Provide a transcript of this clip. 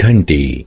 घंटी।